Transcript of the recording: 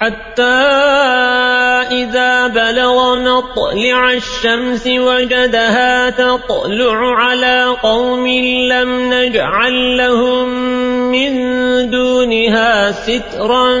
حتى إذا بلغ مطلع الشمس وجدها تطلع على قوم لم نجعل لهم من دونها سترا